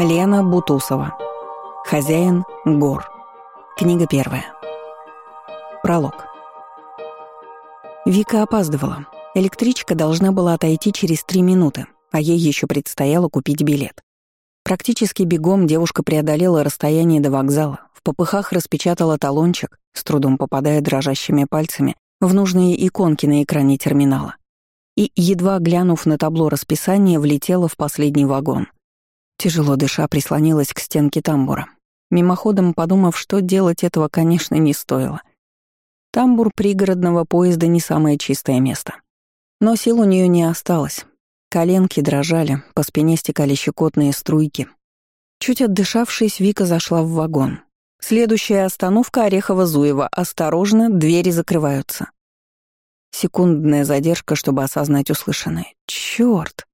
Лена Бутусова. Хозяин гор. Книга первая. Пролог. Вика опаздывала. Электричка должна была отойти через три минуты, а ей еще предстояло купить билет. Практически бегом девушка преодолела расстояние до вокзала, в попыхах распечатала талончик, с трудом попадая дрожащими пальцами в нужные иконки на экране терминала. И, едва глянув на табло расписания, влетела в последний вагон — Тяжело дыша прислонилась к стенке тамбура, мимоходом подумав, что делать этого, конечно, не стоило. Тамбур пригородного поезда не самое чистое место. Но сил у нее не осталось. Коленки дрожали, по спине стекали щекотные струйки. Чуть отдышавшись, Вика зашла в вагон. Следующая остановка Орехово-Зуево. Осторожно, двери закрываются. Секундная задержка, чтобы осознать услышанное. Чёрт!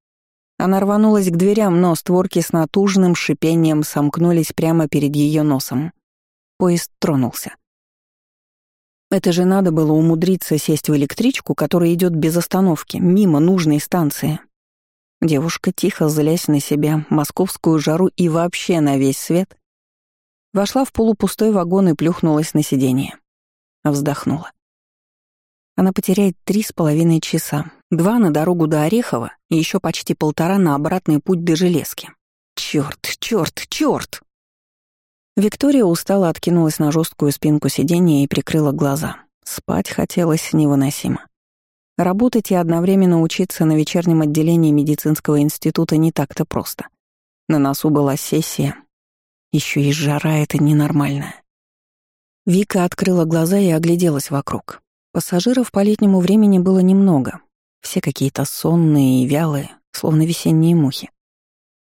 Она рванулась к дверям, но створки с натужным шипением сомкнулись прямо перед ее носом. Поезд тронулся. Это же надо было умудриться сесть в электричку, которая идет без остановки, мимо нужной станции. Девушка, тихо злясь на себя, московскую жару и вообще на весь свет, вошла в полупустой вагон и плюхнулась на сиденье. Вздохнула. Она потеряет три с половиной часа. Два на дорогу до Орехова и еще почти полтора на обратный путь до Железки. Черт, черт, черт! Виктория устало откинулась на жесткую спинку сиденья и прикрыла глаза. Спать хотелось невыносимо. Работать и одновременно учиться на вечернем отделении медицинского института не так-то просто. На носу была сессия. Еще и жара это ненормальная. Вика открыла глаза и огляделась вокруг. Пассажиров по летнему времени было немного. Все какие-то сонные и вялые, словно весенние мухи.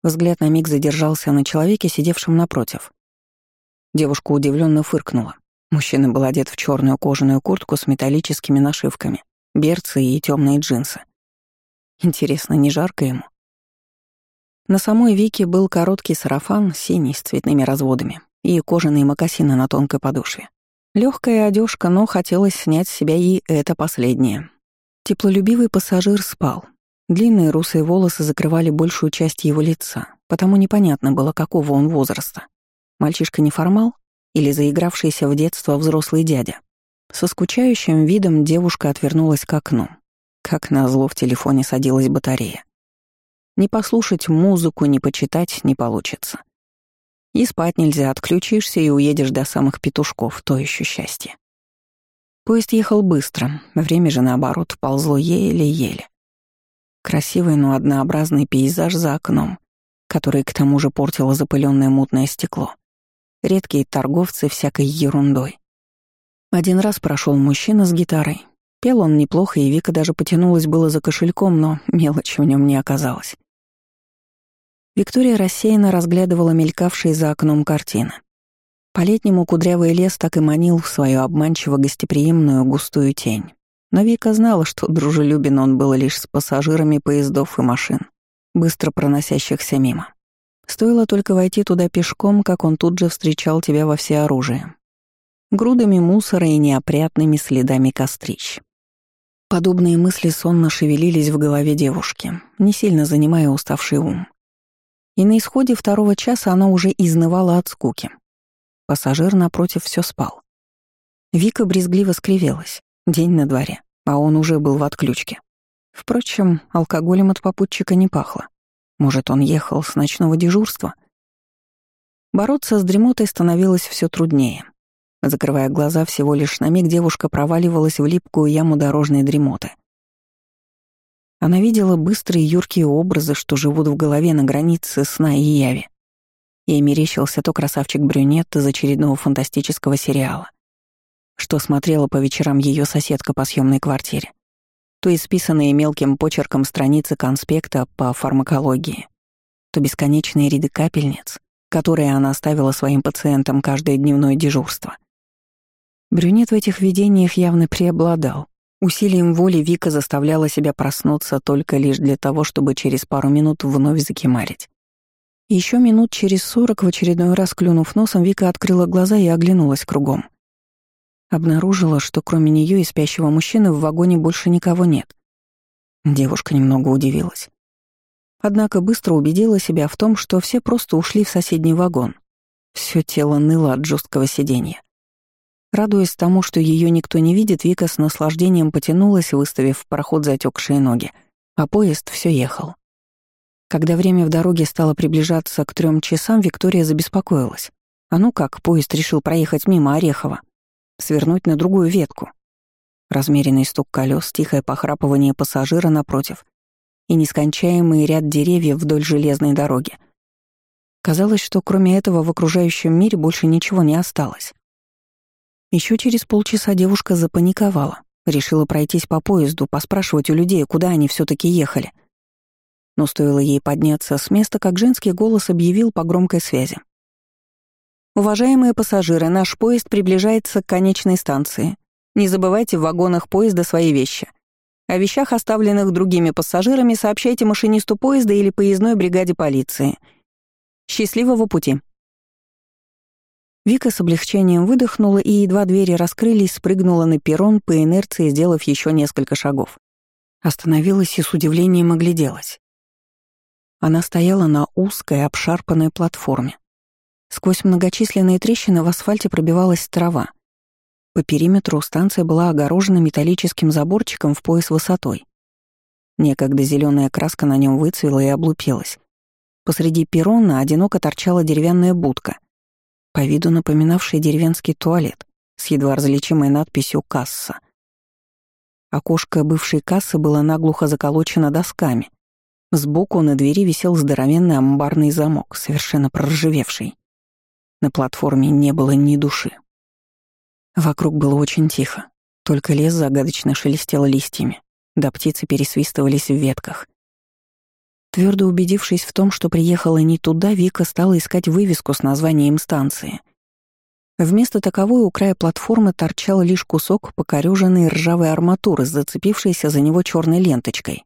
Взгляд на миг задержался на человеке, сидевшем напротив. Девушка удивленно фыркнула. Мужчина был одет в черную кожаную куртку с металлическими нашивками, берцы и темные джинсы. Интересно, не жарко ему? На самой Вике был короткий сарафан, синий, с цветными разводами, и кожаные мокасины на тонкой подошве. Легкая одежка, но хотелось снять с себя и это последнее. Теплолюбивый пассажир спал. Длинные русые волосы закрывали большую часть его лица, потому непонятно было, какого он возраста. Мальчишка-неформал или заигравшийся в детство взрослый дядя. Со скучающим видом девушка отвернулась к окну. Как назло в телефоне садилась батарея. Не послушать музыку, не почитать не получится. И спать нельзя, отключишься и уедешь до самых петушков, то еще счастье. Поезд ехал быстро, время же, наоборот, ползло еле-еле. Красивый, но однообразный пейзаж за окном, который к тому же портило запыленное мутное стекло. Редкие торговцы всякой ерундой. Один раз прошел мужчина с гитарой. Пел он неплохо, и Вика даже потянулась было за кошельком, но мелочи в нем не оказалось. Виктория рассеянно разглядывала мелькавшие за окном картины. По-летнему кудрявый лес так и манил в свою обманчиво гостеприимную густую тень. Но Вика знала, что дружелюбен он был лишь с пассажирами поездов и машин, быстро проносящихся мимо. Стоило только войти туда пешком, как он тут же встречал тебя во всеоружии. Грудами мусора и неопрятными следами кострищ. Подобные мысли сонно шевелились в голове девушки, не сильно занимая уставший ум. И на исходе второго часа она уже изнывала от скуки. Пассажир напротив все спал. Вика брезгливо скривилась. День на дворе, а он уже был в отключке. Впрочем, алкоголем от попутчика не пахло. Может, он ехал с ночного дежурства? Бороться с дремотой становилось все труднее. Закрывая глаза всего лишь на миг, девушка проваливалась в липкую яму дорожной дремоты — она видела быстрые юркие образы, что живут в голове на границе сна и яви. Ей мерещился то красавчик-брюнет из очередного фантастического сериала, что смотрела по вечерам ее соседка по съемной квартире, то исписанные мелким почерком страницы конспекта по фармакологии, то бесконечные ряды капельниц, которые она оставила своим пациентам каждое дневное дежурство. Брюнет в этих видениях явно преобладал, Усилием воли Вика заставляла себя проснуться только лишь для того, чтобы через пару минут вновь закимарить. Еще минут через сорок, в очередной раз клюнув носом, Вика открыла глаза и оглянулась кругом. Обнаружила, что кроме нее и спящего мужчины в вагоне больше никого нет. Девушка немного удивилась. Однако быстро убедила себя в том, что все просто ушли в соседний вагон. Все тело ныло от жесткого сиденья. Радуясь тому, что ее никто не видит, Вика с наслаждением потянулась, выставив в проход затекшие ноги, а поезд все ехал. Когда время в дороге стало приближаться к трем часам, Виктория забеспокоилась. А ну как, поезд решил проехать мимо Орехова, свернуть на другую ветку. Размеренный стук колес, тихое похрапывание пассажира напротив и нескончаемый ряд деревьев вдоль железной дороги. Казалось, что кроме этого в окружающем мире больше ничего не осталось. Еще через полчаса девушка запаниковала, решила пройтись по поезду, поспрашивать у людей, куда они все таки ехали. Но стоило ей подняться с места, как женский голос объявил по громкой связи. «Уважаемые пассажиры, наш поезд приближается к конечной станции. Не забывайте в вагонах поезда свои вещи. О вещах, оставленных другими пассажирами, сообщайте машинисту поезда или поездной бригаде полиции. Счастливого пути!» Вика с облегчением выдохнула и, едва двери раскрылись, спрыгнула на перрон по инерции, сделав еще несколько шагов. Остановилась и с удивлением огляделась. Она стояла на узкой, обшарпанной платформе. Сквозь многочисленные трещины в асфальте пробивалась трава. По периметру станция была огорожена металлическим заборчиком в пояс высотой. Некогда зеленая краска на нем выцвела и облупилась. Посреди перрона одиноко торчала деревянная будка, по виду напоминавший деревенский туалет с едва различимой надписью «Касса». Окошко бывшей кассы было наглухо заколочено досками. Сбоку на двери висел здоровенный амбарный замок, совершенно проржавевший. На платформе не было ни души. Вокруг было очень тихо. Только лес загадочно шелестел листьями, да птицы пересвистывались в ветках. Твердо убедившись в том, что приехала не туда, Вика стала искать вывеску с названием станции. Вместо таковой у края платформы торчал лишь кусок покорёженной ржавой арматуры, зацепившейся за него черной ленточкой.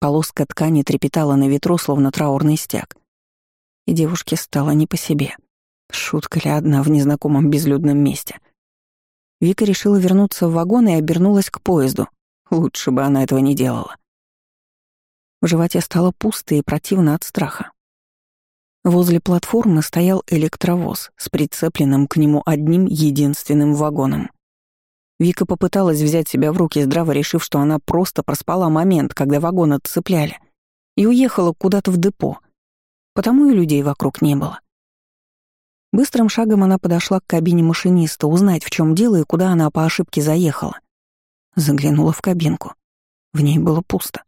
Полоска ткани трепетала на ветру, словно траурный стяг. И девушке стало не по себе. Шутка ли одна в незнакомом безлюдном месте? Вика решила вернуться в вагон и обернулась к поезду. Лучше бы она этого не делала. В животе стало пусто и противно от страха. Возле платформы стоял электровоз с прицепленным к нему одним единственным вагоном. Вика попыталась взять себя в руки, здраво решив, что она просто проспала момент, когда вагон отцепляли, и уехала куда-то в депо. Потому и людей вокруг не было. Быстрым шагом она подошла к кабине машиниста, узнать, в чем дело и куда она по ошибке заехала. Заглянула в кабинку. В ней было пусто.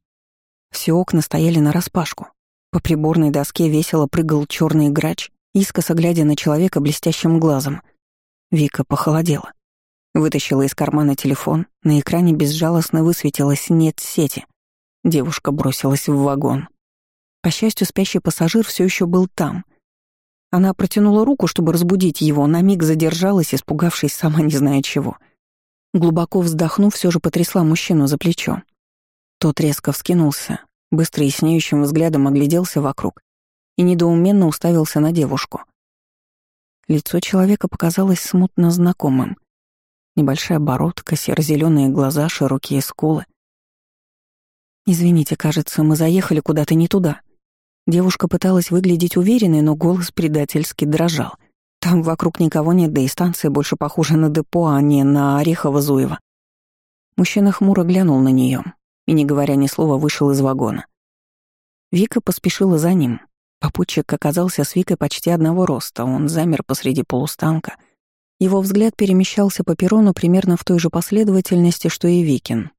Все окна стояли нараспашку. По приборной доске весело прыгал черный грач, искоса глядя на человека блестящим глазом. Вика похолодела. Вытащила из кармана телефон, на экране безжалостно высветилось «нет сети». Девушка бросилась в вагон. По счастью, спящий пассажир все еще был там. Она протянула руку, чтобы разбудить его, на миг задержалась, испугавшись сама не зная чего. Глубоко вздохнув, все же потрясла мужчину за плечо. Тот резко вскинулся, быстро и снеющим взглядом огляделся вокруг и недоуменно уставился на девушку. Лицо человека показалось смутно знакомым. Небольшая бородка, серо-зеленые глаза, широкие скулы. «Извините, кажется, мы заехали куда-то не туда». Девушка пыталась выглядеть уверенной, но голос предательски дрожал. Там вокруг никого нет, да и станция больше похожа на депо, а не на Орехово-Зуево. Мужчина хмуро глянул на нее, и, не говоря ни слова, вышел из вагона. Вика поспешила за ним. Попутчик оказался с Викой почти одного роста, он замер посреди полустанка. Его взгляд перемещался по перрону примерно в той же последовательности, что и Викин.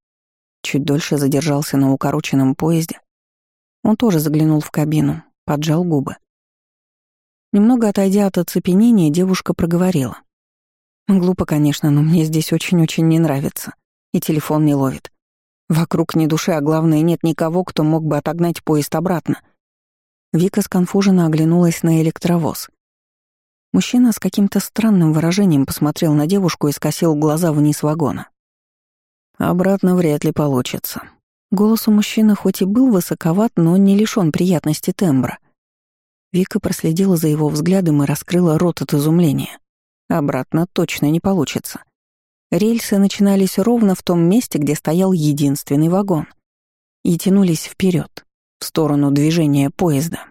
Чуть дольше задержался на укороченном поезде. Он тоже заглянул в кабину, поджал губы. Немного отойдя от оцепенения, девушка проговорила. «Глупо, конечно, но мне здесь очень-очень не нравится. И телефон не ловит. Вокруг ни души, а главное, нет никого, кто мог бы отогнать поезд обратно. Вика сконфуженно оглянулась на электровоз. Мужчина с каким-то странным выражением посмотрел на девушку и скосил глаза вниз вагона. «Обратно вряд ли получится». Голос у мужчины хоть и был высоковат, но не лишён приятности тембра. Вика проследила за его взглядом и раскрыла рот от изумления. «Обратно точно не получится». Рельсы начинались ровно в том месте, где стоял единственный вагон, и тянулись вперед, в сторону движения поезда.